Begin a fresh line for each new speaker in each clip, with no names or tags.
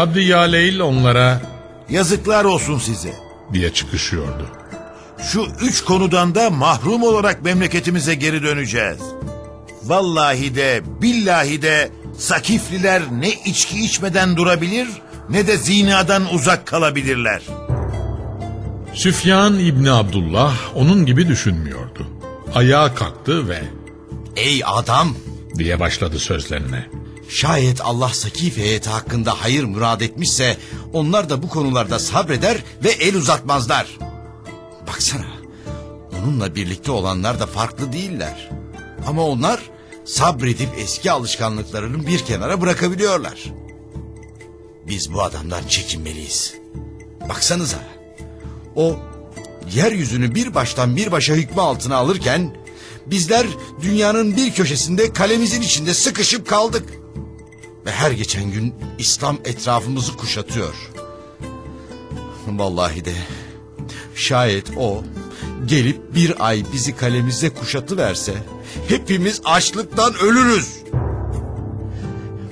Abdi Yaleyl onlara
Yazıklar olsun size.
diye çıkışıyordu.
Şu üç konudan da mahrum olarak memleketimize geri döneceğiz. Vallahi de billahi de Sakifliler ne içki içmeden durabilir ne de zinadan uzak kalabilirler.
Süfyan İbni Abdullah onun gibi düşünmüyordu. Ayağa kalktı ve
Ey adam!
diye başladı sözlerine.
Şayet Allah Sakif heyeti hakkında hayır murad etmişse onlar da bu konularda sabreder ve el uzatmazlar. Baksana onunla birlikte olanlar da farklı değiller. Ama onlar sabredip eski alışkanlıklarını bir kenara bırakabiliyorlar. Biz bu adamdan çekinmeliyiz. Baksanıza o yeryüzünü bir baştan bir başa hükmü altına alırken bizler dünyanın bir köşesinde kalemizin içinde sıkışıp kaldık. Ve her geçen gün İslam etrafımızı kuşatıyor. Vallahi de şayet o gelip bir ay bizi kalemize kuşatıverse hepimiz açlıktan ölürüz.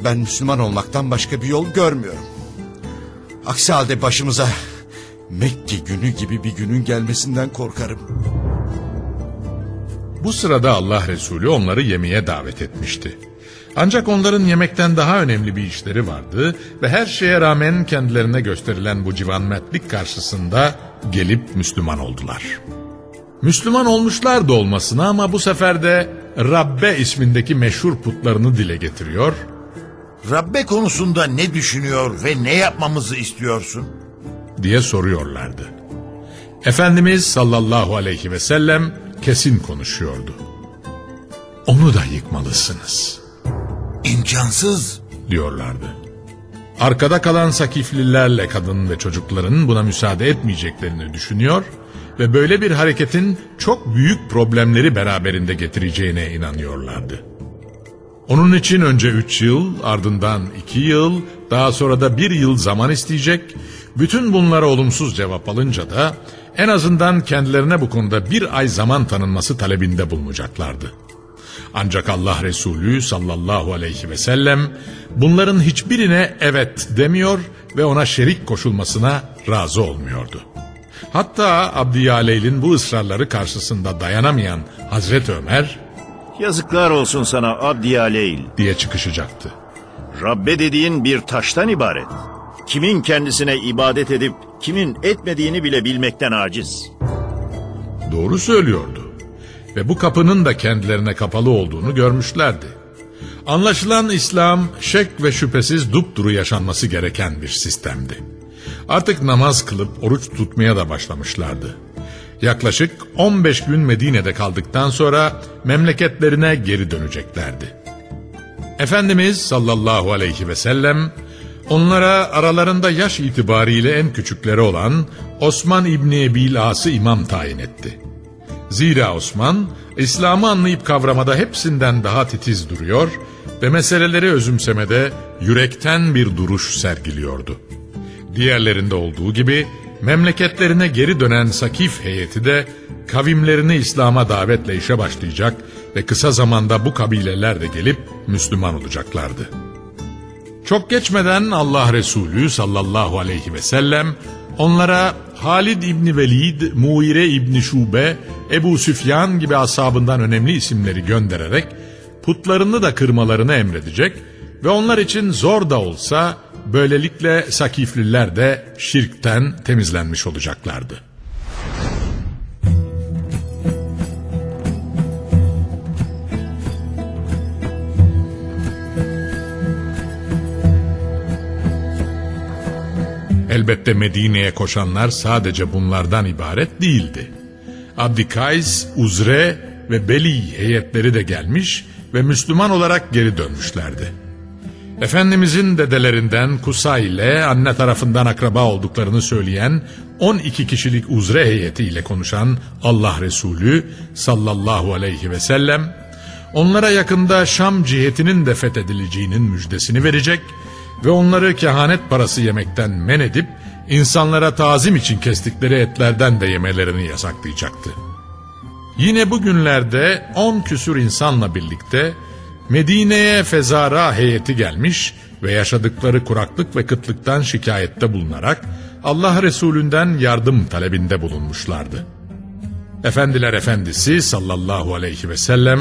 Ben Müslüman olmaktan başka bir yol görmüyorum. Aksi halde başımıza Mekke günü gibi bir günün gelmesinden korkarım.
Bu sırada Allah Resulü onları yemeğe davet etmişti. Ancak onların yemekten daha önemli bir işleri vardı ve her şeye rağmen kendilerine gösterilen bu civanmetlik karşısında gelip Müslüman oldular. Müslüman olmuşlar da olmasına ama bu sefer de Rabbe ismindeki meşhur putlarını dile getiriyor
Rabbe konusunda ne düşünüyor ve ne yapmamızı istiyorsun?
diye soruyorlardı. Efendimiz sallallahu aleyhi ve sellem kesin konuşuyordu. Onu da yıkmalısınız
İmkansız.
diyorlardı. Arkada kalan Sakiflilerle kadın ve çocukların buna müsaade etmeyeceklerini düşünüyor ve böyle bir hareketin çok büyük problemleri beraberinde getireceğine inanıyorlardı. Onun için önce üç yıl, ardından iki yıl, daha sonra da bir yıl zaman isteyecek. Bütün bunlara olumsuz cevap alınca da en azından kendilerine bu konuda bir ay zaman tanınması talebinde bulunacaklardı. Ancak Allah Resulü sallallahu aleyhi ve sellem bunların hiçbirine evet demiyor ve ona şerik koşulmasına razı olmuyordu. Hatta Abdiyaleyl'in bu ısrarları karşısında dayanamayan Hazreti Ömer
Yazıklar olsun sana Abdiyaleyl.
diye çıkışacaktı.
Rabbe dediğin bir taştan ibaret. Kimin kendisine ibadet edip kimin etmediğini bile bilmekten aciz.
Doğru söylüyordu. Ve bu kapının da kendilerine kapalı olduğunu görmüşlerdi. Anlaşılan İslam şek ve şüphesiz dupduru yaşanması gereken bir sistemdi. Artık namaz kılıp oruç tutmaya da başlamışlardı. Yaklaşık 15 gün Medine'de kaldıktan sonra memleketlerine geri döneceklerdi. Efendimiz sallallahu aleyhi ve sellem onlara aralarında yaş itibariyle en küçükleri olan Osman İbni Ebil As'ı imam tayin etti. Zira Osman İslam'ı anlayıp kavramada hepsinden daha titiz duruyor ve meseleleri özümsemede yürekten bir duruş sergiliyordu. Diğerlerinde olduğu gibi memleketlerine geri dönen Sakif heyeti de kavimlerini İslam'a davetle işe başlayacak ve kısa zamanda bu kabileler de gelip Müslüman olacaklardı. Çok geçmeden Allah Resulü sallallahu aleyhi ve sellem onlara Halid İbni Velid, Muire İbni Şube, Ebu Süfyan gibi ashabından önemli isimleri göndererek putlarını da kırmalarını emredecek ve onlar için zor da olsa böylelikle Sakifliler de şirkten temizlenmiş olacaklardı. Elbette Medine'ye koşanlar sadece bunlardan ibaret değildi. Abdikays, Uzre ve Beli heyetleri de gelmiş ve Müslüman olarak geri dönmüşlerdi. Efendimizin dedelerinden Kusay ile anne tarafından akraba olduklarını söyleyen 12 kişilik uzre heyeti ile konuşan Allah Resulü sallallahu aleyhi ve sellem onlara yakında Şam cihetinin de fethedileceğinin müjdesini verecek ve onları kehanet parası yemekten men edip insanlara tazim için kestikleri etlerden de yemelerini yasaklayacaktı. Yine bugünlerde on küsür insanla birlikte Medine'ye fezara heyeti gelmiş ve yaşadıkları kuraklık ve kıtlıktan şikayette bulunarak Allah Resulünden yardım talebinde bulunmuşlardı. Efendiler Efendisi sallallahu aleyhi ve sellem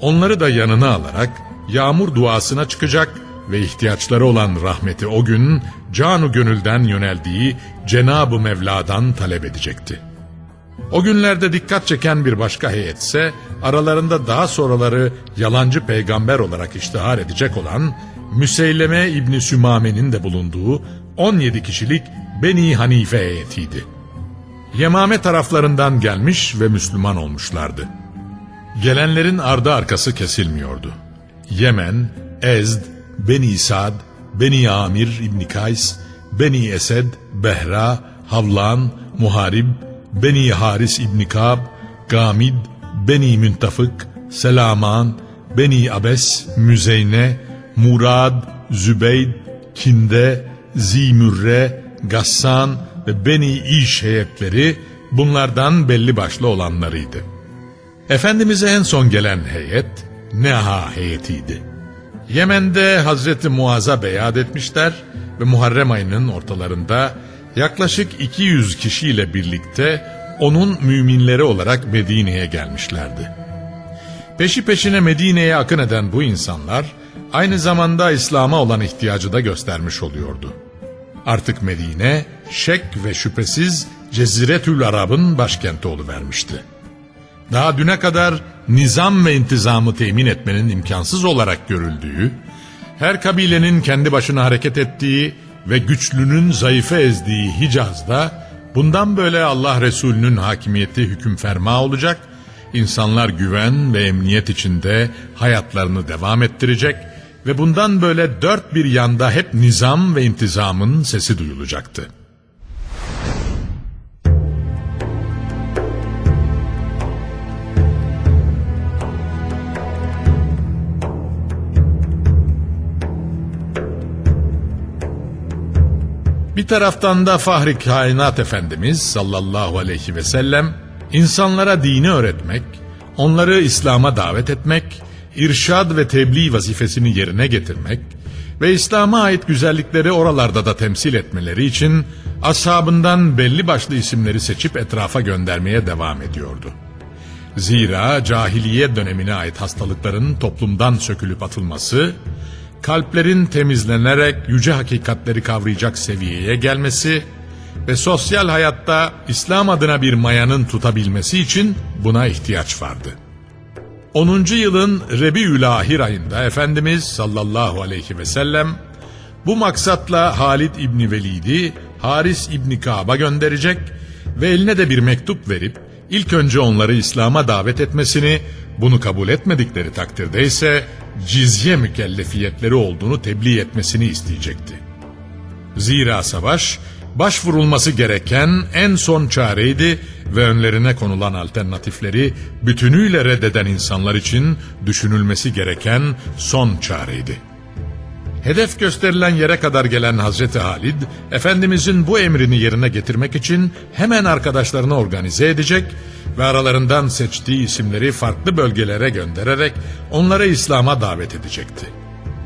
onları da yanına alarak yağmur duasına çıkacak ve ihtiyaçları olan rahmeti o gün canu gönülden yöneldiği Cenab-ı Mevla'dan talep edecekti. O günlerde dikkat çeken bir başka heyetse aralarında daha sonraları yalancı peygamber olarak iştihar edecek olan Müseyleme İbni Sümame'nin de bulunduğu 17 kişilik Beni Hanife heyetiydi. Yemame taraflarından gelmiş ve Müslüman olmuşlardı. Gelenlerin ardı arkası kesilmiyordu. Yemen, Ezd, Beni Sad, Beni Amir İbni Kays, Beni Esed, Behra, Havlan, Muharib, Beni Haris İbni Kab, Gamid, Beni Müntafık, Selaman, Beni Abes, Müzeyne, Murad, Zübeyd, Kinde, Zimürre, Gassan ve Beni İş heyetleri bunlardan belli başlı olanlarıydı. Efendimiz'e en son gelen heyet Neha heyetiydi. Yemen'de Hazreti Muaz'a beyat etmişler ve Muharrem ayının ortalarında yaklaşık 200 kişiyle birlikte onun müminleri olarak Medine'ye gelmişlerdi. Peşi peşine Medine'ye akın eden bu insanlar aynı zamanda İslam'a olan ihtiyacı da göstermiş oluyordu. Artık Medine şek ve şüphesiz Ceziretül Arab'ın başkenti oluvermişti. Daha düne kadar nizam ve intizamı temin etmenin imkansız olarak görüldüğü, her kabilenin kendi başına hareket ettiği ve güçlünün zayıfı ezdiği Hicaz'da bundan böyle Allah Resulü'nün hakimiyeti hüküm ferma olacak, insanlar güven ve emniyet içinde hayatlarını devam ettirecek ve bundan böyle dört bir yanda hep nizam ve intizamın sesi duyulacaktı. Taraftan da Fahri Kainat Efendimiz sallallahu aleyhi ve sellem insanlara dini öğretmek, onları İslam'a davet etmek, irşad ve tebliğ vazifesini yerine getirmek ve İslam'a ait güzellikleri oralarda da temsil etmeleri için ashabından belli başlı isimleri seçip etrafa göndermeye devam ediyordu. Zira cahiliye dönemine ait hastalıkların toplumdan sökülüp atılması, kalplerin temizlenerek yüce hakikatleri kavrayacak seviyeye gelmesi ve sosyal hayatta İslam adına bir mayanın tutabilmesi için buna ihtiyaç vardı. 10. yılın Rebiülahir ayında Efendimiz sallallahu aleyhi ve sellem bu maksatla Halid İbni Velid'i Haris İbni Kaab'a gönderecek ve eline de bir mektup verip ilk önce onları İslam'a davet etmesini, bunu kabul etmedikleri takdirde ise cizye mükellefiyetleri olduğunu tebliğ etmesini isteyecekti. Zira savaş başvurulması gereken en son çareydi ve önlerine konulan alternatifleri bütünüyle reddeden insanlar için düşünülmesi gereken son çareydi. Hedef gösterilen yere kadar gelen Hazreti Halid, Efendimizin bu emrini yerine getirmek için hemen arkadaşlarını organize edecek ve aralarından seçtiği isimleri farklı bölgelere göndererek onları İslam'a davet edecekti.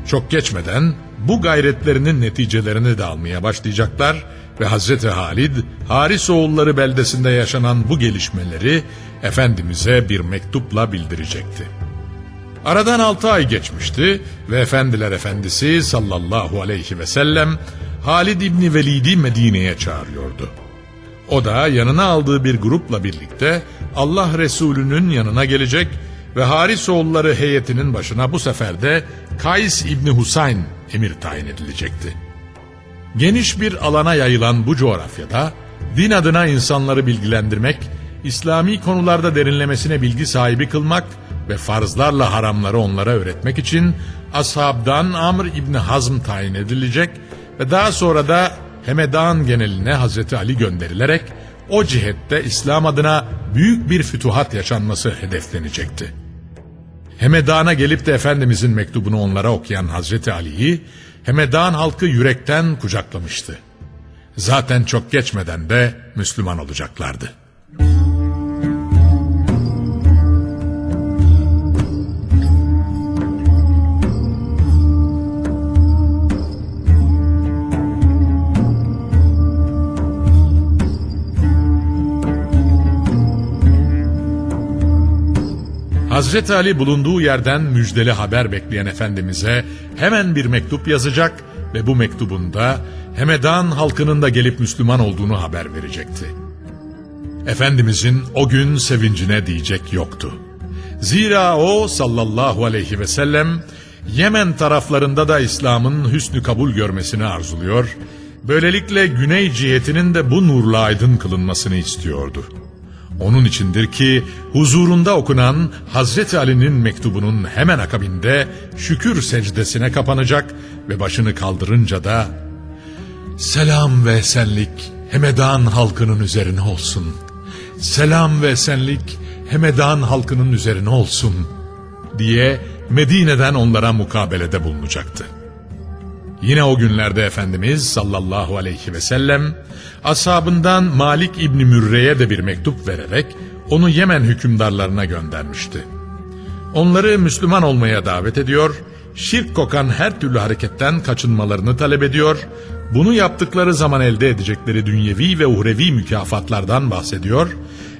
Çok geçmeden bu gayretlerinin neticelerini de almaya başlayacaklar ve Hazreti Halid, Haris oğulları beldesinde yaşanan bu gelişmeleri Efendimiz'e bir mektupla bildirecekti. Aradan altı ay geçmişti ve Efendiler Efendisi sallallahu aleyhi ve sellem Halid İbni Velid'i Medine'ye çağırıyordu. O da yanına aldığı bir grupla birlikte Allah Resulü'nün yanına gelecek ve Haris oğulları heyetinin başına bu sefer de Kays İbni Husayn emir tayin edilecekti. Geniş bir alana yayılan bu coğrafyada din adına insanları bilgilendirmek, İslami konularda derinlemesine bilgi sahibi kılmak ve farzlarla haramları onlara öğretmek için ashabdan Amr İbni Hazm tayin edilecek ve daha sonra da Hemedan geneline Hazreti Ali gönderilerek o cihette İslam adına büyük bir fütuhat yaşanması hedeflenecekti. Hemedan'a gelip de Efendimizin mektubunu onlara okuyan Hazreti Ali'yi Hemedan halkı yürekten kucaklamıştı. Zaten çok geçmeden de Müslüman olacaklardı. Hazreti Ali bulunduğu yerden müjdeli haber bekleyen Efendimiz'e hemen bir mektup yazacak ve bu mektubunda Hemedan halkının da gelip Müslüman olduğunu haber verecekti. Efendimizin o gün sevincine diyecek yoktu. Zira o sallallahu aleyhi ve sellem Yemen taraflarında da İslam'ın hüsnü kabul görmesini arzuluyor, böylelikle güney cihetinin de bu nurla aydın kılınmasını istiyordu.'' Onun içindir ki huzurunda okunan Hazreti Ali'nin mektubunun hemen akabinde şükür secdesine kapanacak ve başını kaldırınca da Selam ve esenlik Hemedan halkının üzerine olsun. Selam ve esenlik Hemedan halkının üzerine olsun diye Medine'den onlara mukabelede bulunacaktı. Yine o günlerde Efendimiz sallallahu aleyhi ve sellem ashabından Malik İbni Mürre'ye de bir mektup vererek onu Yemen hükümdarlarına göndermişti. Onları Müslüman olmaya davet ediyor, şirk kokan her türlü hareketten kaçınmalarını talep ediyor, bunu yaptıkları zaman elde edecekleri dünyevi ve uhrevi mükafatlardan bahsediyor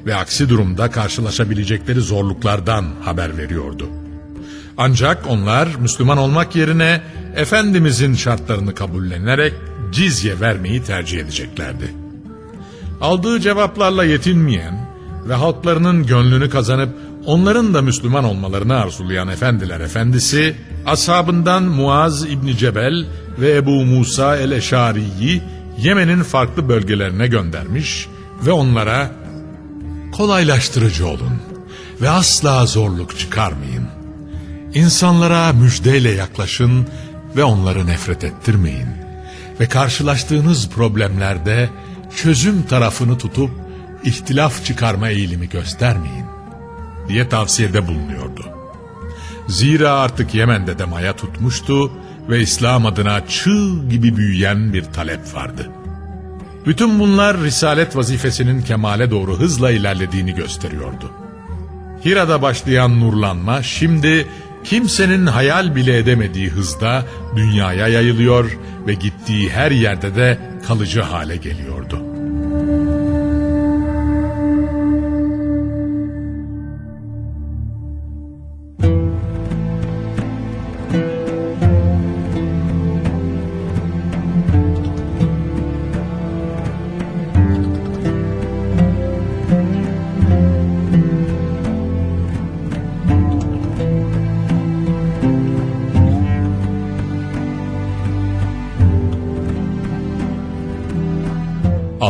ve aksi durumda karşılaşabilecekleri zorluklardan haber veriyordu. Ancak onlar Müslüman olmak yerine Efendimizin şartlarını kabullenerek cizye vermeyi tercih edeceklerdi. Aldığı cevaplarla yetinmeyen ve halklarının gönlünü kazanıp onların da Müslüman olmalarını arzulayan efendiler efendisi, ashabından Muaz İbni Cebel ve Ebu Musa el-Eşari'yi Yemen'in farklı bölgelerine göndermiş ve onlara kolaylaştırıcı olun ve asla zorluk çıkarmayın. İnsanlara müjdeyle yaklaşın ve onları nefret ettirmeyin. Ve karşılaştığınız problemlerde çözüm tarafını tutup ihtilaf çıkarma eğilimi göstermeyin diye tavsiyede bulunuyordu. Zira artık Yemen'de de maya tutmuştu ve İslam adına çığ gibi büyüyen bir talep vardı. Bütün bunlar risalet vazifesinin kemale doğru hızla ilerlediğini gösteriyordu. Hira'da başlayan nurlanma şimdi kimsenin hayal bile edemediği hızda dünyaya yayılıyor ve gittiği her yerde de kalıcı hale geliyordu.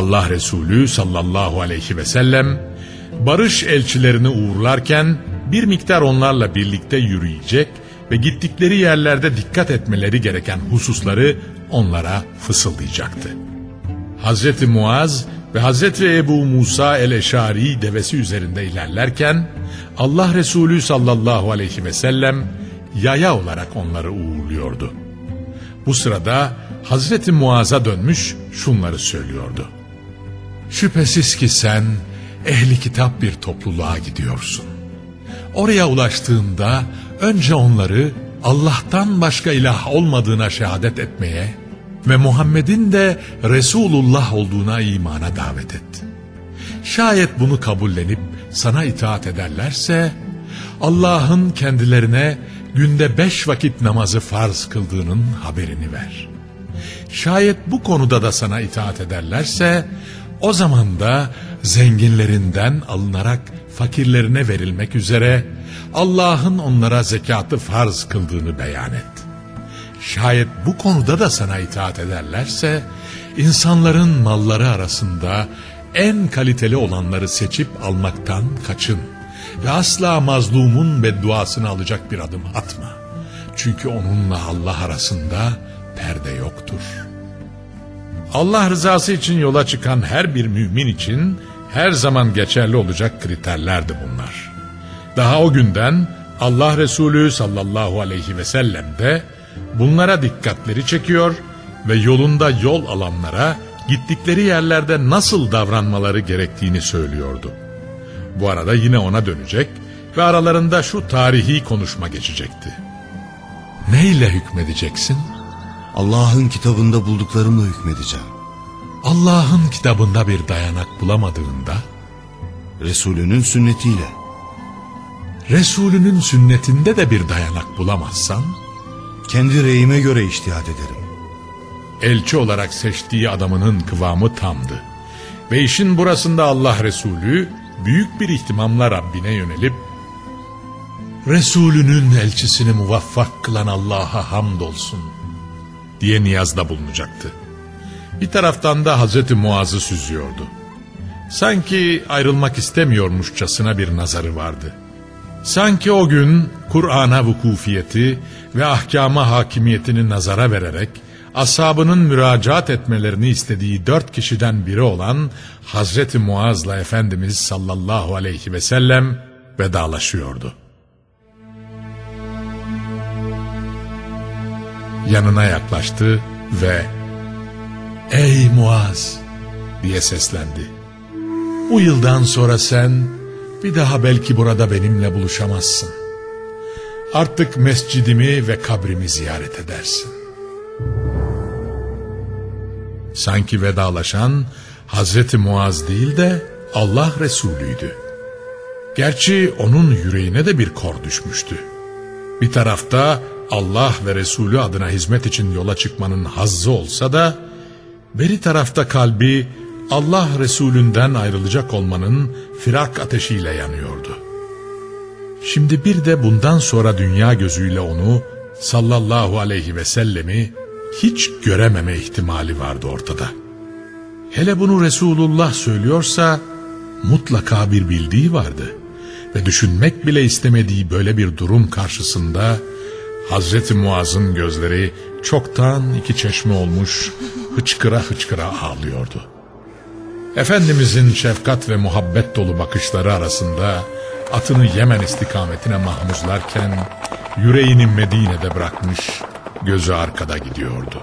Allah Resulü sallallahu aleyhi ve sellem barış elçilerini uğurlarken bir miktar onlarla birlikte yürüyecek ve gittikleri yerlerde dikkat etmeleri gereken hususları onlara fısıldayacaktı. Hazreti Muaz ve Hazreti Ebu Musa el-Eşari devesi üzerinde ilerlerken Allah Resulü sallallahu aleyhi ve sellem yaya olarak onları uğurluyordu. Bu sırada Hazreti Muaz'a dönmüş şunları söylüyordu. Şüphesiz ki sen ehli kitap bir topluluğa gidiyorsun. Oraya ulaştığında önce onları Allah'tan başka ilah olmadığına şehadet etmeye ve Muhammed'in de Resulullah olduğuna imana davet et. Şayet bunu kabullenip sana itaat ederlerse Allah'ın kendilerine günde beş vakit namazı farz kıldığının haberini ver. Şayet bu konuda da sana itaat ederlerse o zaman da zenginlerinden alınarak fakirlerine verilmek üzere Allah'ın onlara zekatı farz kıldığını beyan et. Şayet bu konuda da sana itaat ederlerse insanların malları arasında en kaliteli olanları seçip almaktan kaçın ve asla mazlumun bedduasını alacak bir adım atma. Çünkü onunla Allah arasında perde yoktur. Allah rızası için yola çıkan her bir mümin için her zaman geçerli olacak kriterlerdi bunlar. Daha o günden Allah Resulü sallallahu aleyhi ve sellem de bunlara dikkatleri çekiyor ve yolunda yol alanlara gittikleri yerlerde nasıl davranmaları gerektiğini söylüyordu. Bu arada yine ona dönecek ve aralarında şu tarihi konuşma geçecekti. Neyle hükmedeceksin?
Allah'ın kitabında bulduklarımla hükmedeceğim.
Allah'ın kitabında bir dayanak bulamadığında,
Resulünün sünnetiyle.
Resulünün sünnetinde de bir dayanak bulamazsan,
Kendi reyime göre iştihad ederim.
elçi olarak seçtiği adamının kıvamı tamdı. Ve işin burasında Allah Resulü büyük bir ihtimamla Rabbine yönelip, Resulünün elçisini muvaffak kılan Allah'a hamdolsun diye niyazda bulunacaktı. Bir taraftan da Hazreti Muaz'ı süzüyordu. Sanki ayrılmak istemiyormuşçasına bir nazarı vardı. Sanki o gün Kur'an'a vukufiyeti ve ahkama hakimiyetini nazara vererek ashabının müracaat etmelerini istediği dört kişiden biri olan Hazreti Muaz'la Efendimiz sallallahu aleyhi ve sellem vedalaşıyordu. Yanına yaklaştı ve ''Ey Muaz!'' diye seslendi. ''Bu yıldan sonra sen bir daha belki burada benimle buluşamazsın. Artık mescidimi ve kabrimi ziyaret edersin.'' Sanki vedalaşan Hazreti Muaz değil de Allah Resulüydü. Gerçi onun yüreğine de bir kor düşmüştü. Bir tarafta Allah ve Resulü adına hizmet için yola çıkmanın hazzı olsa da, beri tarafta kalbi Allah Resulünden ayrılacak olmanın firak ateşiyle yanıyordu. Şimdi bir de bundan sonra dünya gözüyle onu sallallahu aleyhi ve sellemi hiç görememe ihtimali vardı ortada. Hele bunu Resulullah söylüyorsa mutlaka bir bildiği vardı ve düşünmek bile istemediği böyle bir durum karşısında Hazreti Muaz'ın gözleri çoktan iki çeşme olmuş hıçkıra hıçkıra ağlıyordu. Efendimizin şefkat ve muhabbet dolu bakışları arasında atını Yemen istikametine mahmuzlarken yüreğini Medine'de bırakmış gözü arkada gidiyordu.